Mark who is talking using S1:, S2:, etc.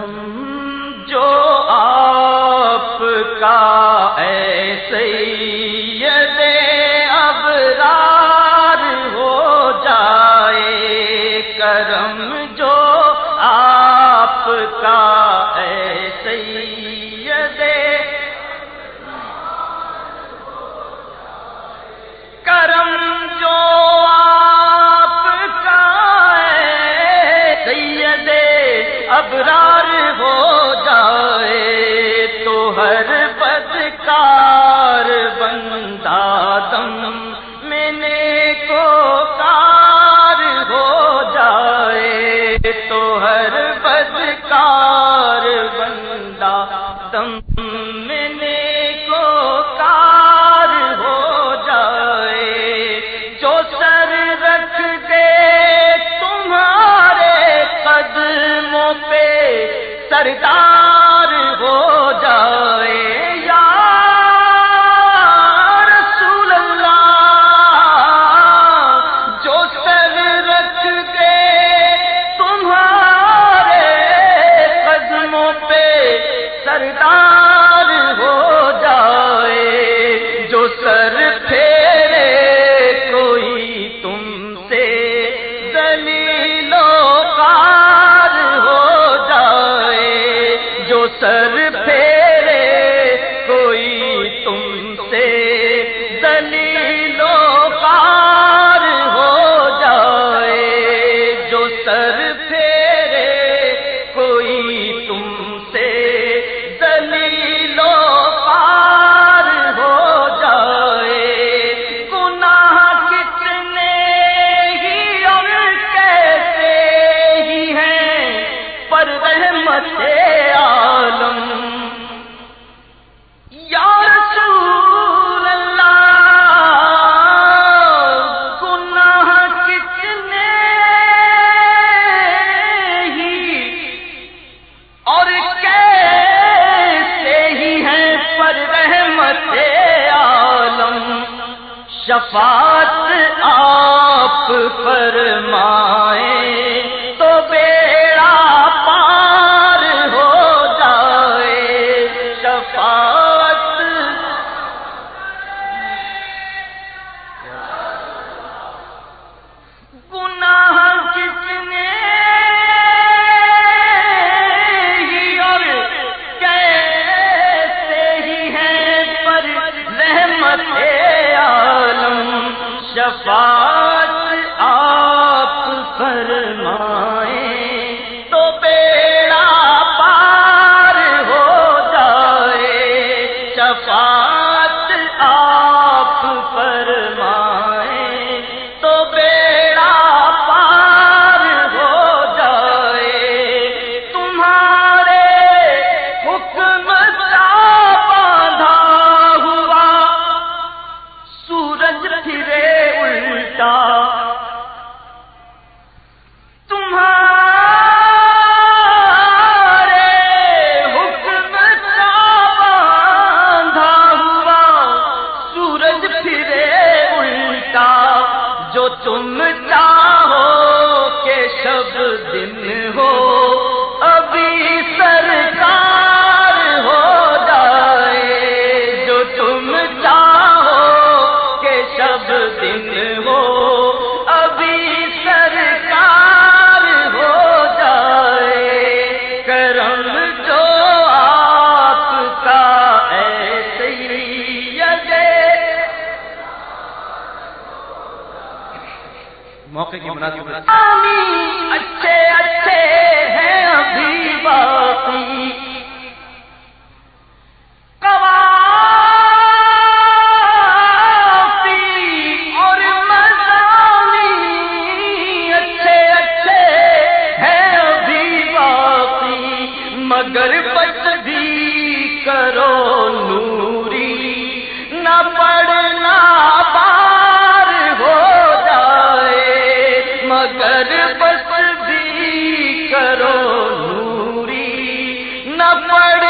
S1: ہم جو آپ کا ایسے ابرار ہو جائے کرم جو آپ کا تو ہر بدکار بندہ تم کو کار ہو جائے۔ جو سر رکھ دے تمہارے سردار ہو شفاعت آپ فرمائے۔ ماں جو تم چاہو کہ شب دن ہو
S2: موقع کی مناسبت
S1: اچھے اچھے ہیں ابھی نہ پڑ